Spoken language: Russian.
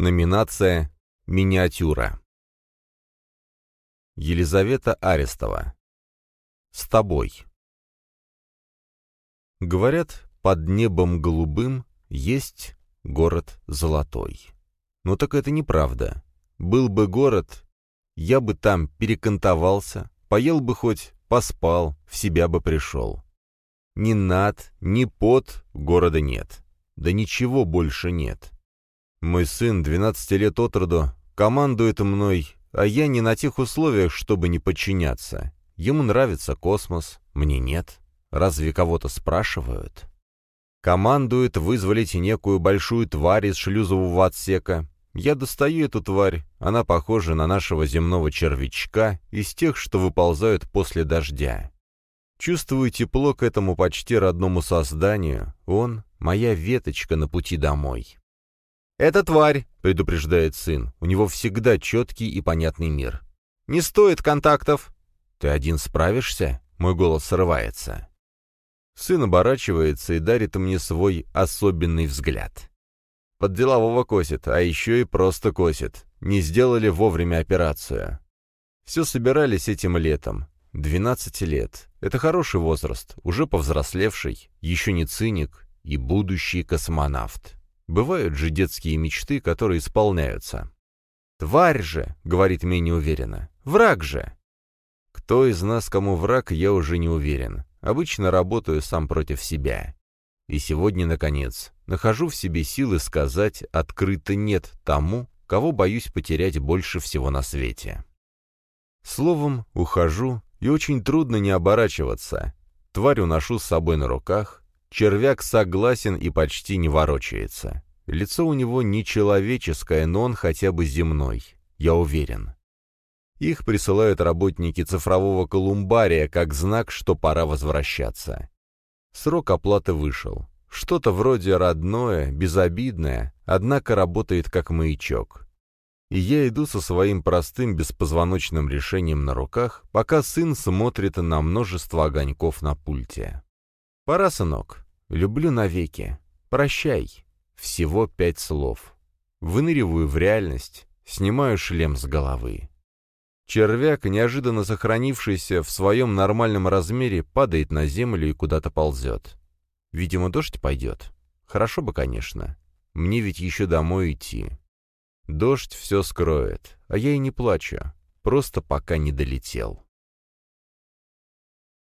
Номинация «Миниатюра». Елизавета Арестова. «С тобой». Говорят, под небом голубым есть город золотой. Но так это неправда. Был бы город, я бы там перекантовался, поел бы хоть, поспал, в себя бы пришел. Ни над, ни под города нет. Да ничего больше нет. Мой сын, 12 лет от роду, командует мной, а я не на тех условиях, чтобы не подчиняться. Ему нравится космос, мне нет. Разве кого-то спрашивают? Командует вызволить некую большую тварь из шлюзового отсека. Я достаю эту тварь, она похожа на нашего земного червячка, из тех, что выползают после дождя. Чувствую тепло к этому почти родному созданию, он — моя веточка на пути домой. «Это тварь», — предупреждает сын. У него всегда четкий и понятный мир. «Не стоит контактов». «Ты один справишься?» — мой голос срывается. Сын оборачивается и дарит мне свой особенный взгляд. Под делового косит, а еще и просто косит. Не сделали вовремя операцию. Все собирались этим летом. Двенадцати лет. Это хороший возраст, уже повзрослевший, еще не циник и будущий космонавт. Бывают же детские мечты, которые исполняются. «Тварь же!» — говорит менее уверенно. «Враг же!» Кто из нас кому враг, я уже не уверен. Обычно работаю сам против себя. И сегодня, наконец, нахожу в себе силы сказать открыто «нет» тому, кого боюсь потерять больше всего на свете. Словом, ухожу, и очень трудно не оборачиваться. Тварь уношу с собой на руках, Червяк согласен и почти не ворочается. Лицо у него не человеческое, но он хотя бы земной, я уверен. Их присылают работники цифрового колумбария как знак, что пора возвращаться. Срок оплаты вышел. Что-то вроде родное, безобидное, однако работает как маячок. И я иду со своим простым беспозвоночным решением на руках, пока сын смотрит на множество огоньков на пульте. «Пора, сынок. Люблю навеки. Прощай». Всего пять слов. Выныриваю в реальность, снимаю шлем с головы. Червяк, неожиданно сохранившийся в своем нормальном размере, падает на землю и куда-то ползет. Видимо, дождь пойдет. Хорошо бы, конечно. Мне ведь еще домой идти. Дождь все скроет, а я и не плачу. Просто пока не долетел.